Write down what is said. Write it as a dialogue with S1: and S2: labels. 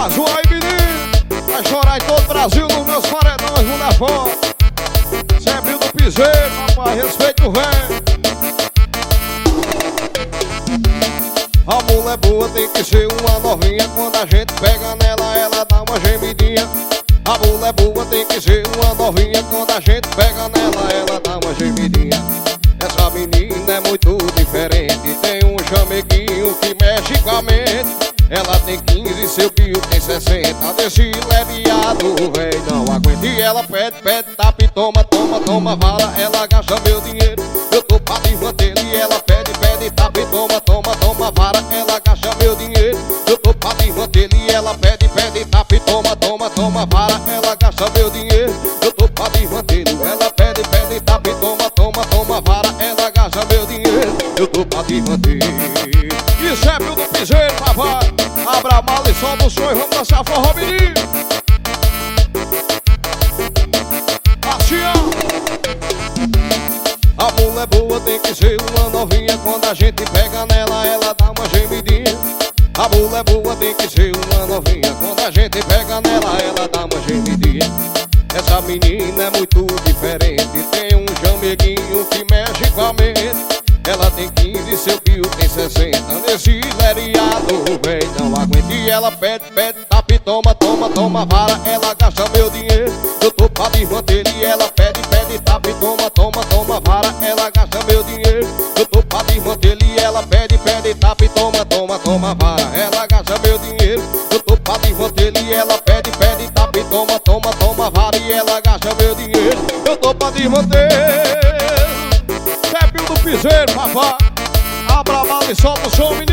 S1: Faz um aí, menino. Vai chorar em todo o Brasil nos meus paredões, mulher fora. Sempre do piseiro, rapaz. Respeito o velho. A mulher boa tem que ser uma novinha. Quando a gente pega nela, ela dá uma gemidinha. A mulher boa tem que ser uma novinha. Quando a gente pega nela, ela dá uma gemidinha. Essa menina é muito diferente. Tem um chameguinho que mexe com a mente. Ela tem 15 e seu pio tem 60 Desse leviado, véi, não aguenta. E ela pede, pede, tapa e toma, toma, toma vara Ela gasta meu dinheiro, eu tô pra desmanter E ela pede, pede, tapa e toma, toma, toma vara Ela gasta meu dinheiro, eu tô pra desmanter E ela pede, pede, tapa e toma, toma, toma vara Ela gasta meu dinheiro, eu tô pra desmanter Ela pede, pede, tapa e toma, toma, toma vara Ela gasta meu dinheiro, eu tô pra desmanter Isso é do piseiro, papai Abra a mala e solta o som e vamos dançar forró, menino. A mulher boa tem que ser uma novinha. Quando a gente pega nela, ela dá uma gemidinha. A mulher boa tem que ser uma novinha. Quando a gente pega nela, ela dá uma gemidinha. Essa menina é muito diferente. Tem um chameguinho que mexe com a mente. Ela tem 15 e seu tio tem 60 Nesse leriado, ela pede, pede, tá tapa e toma, toma, toma vara Ela gasta meu dinheiro, eu tô pra desmanter E ela pede, pede, tá tapa e toma, toma, toma vara Ela gasta meu dinheiro, eu tô pra desmanter E ela pede, pede, tá tapa e toma, toma, toma vara Ela gasta meu dinheiro, eu tô pra desmanter E ela pede, pede, tapa e toma, toma, toma vara E ela gasta meu dinheiro, eu tô pra desmanter Pepinho do piseiro, papá. Abra a mala e solta o som, menino.